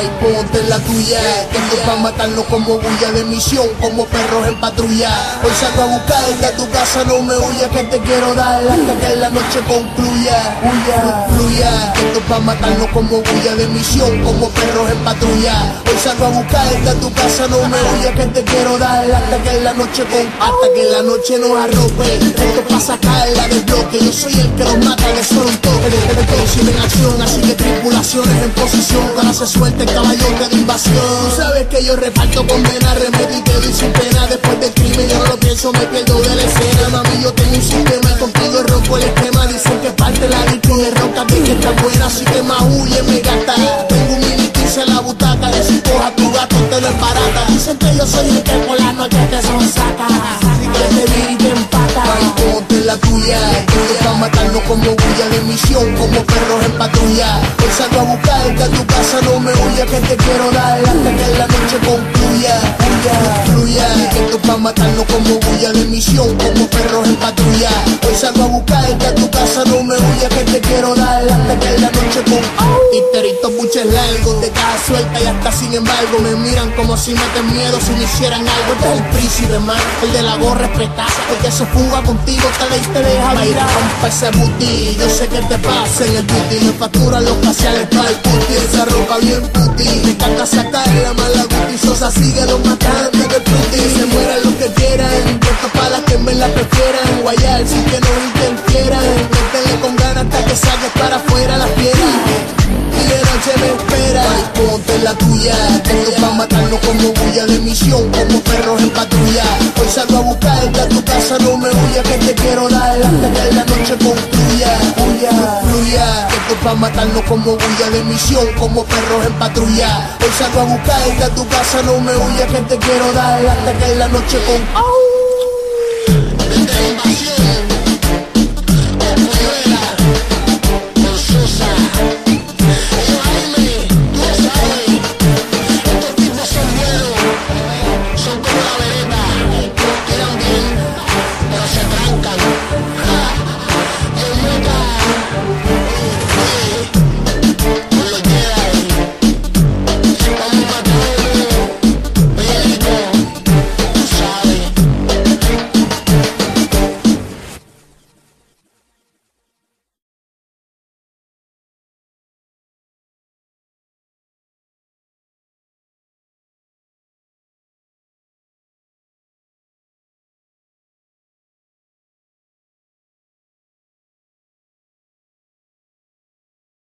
y ponte la tuya. Tengo pa' matarnos como bulla de misión, como perros en patrulla. Hoy salgo a buscarte a tu casa, no me huyas que te quiero dar hasta que la noche concluya. Fluya, Tengo pa' matarnos como bulla de misión, como perros en patrulla. Hoy salgo a buscarte a tu casa, no me huyas que te quiero dar hasta que la noche hasta que la noche nos arrope. Bloque, yo soy el que los mata de toque. El en acción, así que tripulaciones en posición para se suelte el caballote de invasión. Tú sabes que yo reparto con vena, remedio y te doy sin pena. Después del crimen yo no lo pienso, me pierdo de la escena. Mami, yo tengo un sistema contigo rompo el esquema. Dicen que parte la disco me ronca que está buena, así que más huye, me gasta. Tengo un mini en la butaca, y si coja tu gato te lo embarata. Dicen que yo soy el que por la noche te son saca. La tuya, que pa' matarnos como bulla de misión, como perros en patrulla. Hoy salgo a buscarte a tu casa, no me huya que te quiero dar hasta que la noche concluya. Fluya, esto pa' matarnos como bulla de misión, como perros en patrulla. Hoy salgo a buscarte a tu casa, no me huya que te quiero dar hasta que la noche concluya. Titerito buches largos, de caja suelta y hasta sin embargo me miran como si me ten miedo si me hicieran algo. Este es el príncipe, man, el de la gorra respetada, porque se fuga contigo, te y te deja mirar. Rompa ese booty, yo sé que te pasa en el booty, me facturan los faciales para el puti, esa ropa bien puti, me encanta sacar la mala guti, sosa sigue los matando del puti, se mueran los que quieran, para las que me la prefieran, guayar si que no intentieran, métele con ganas hasta que salgas para afuera las piedras ponte la tuya, tengo pa' matarnos como bulla de misión, como perros en patrulla. Hoy salgo a buscarte a tu casa, no me huyas que te quiero dar hasta que la noche concluya. Fluya, tengo pa' matarnos como bulla de misión, como perros en patrulla. Hoy salgo a buscarte a tu casa, no me huyas que te quiero dar hasta que la noche concluya.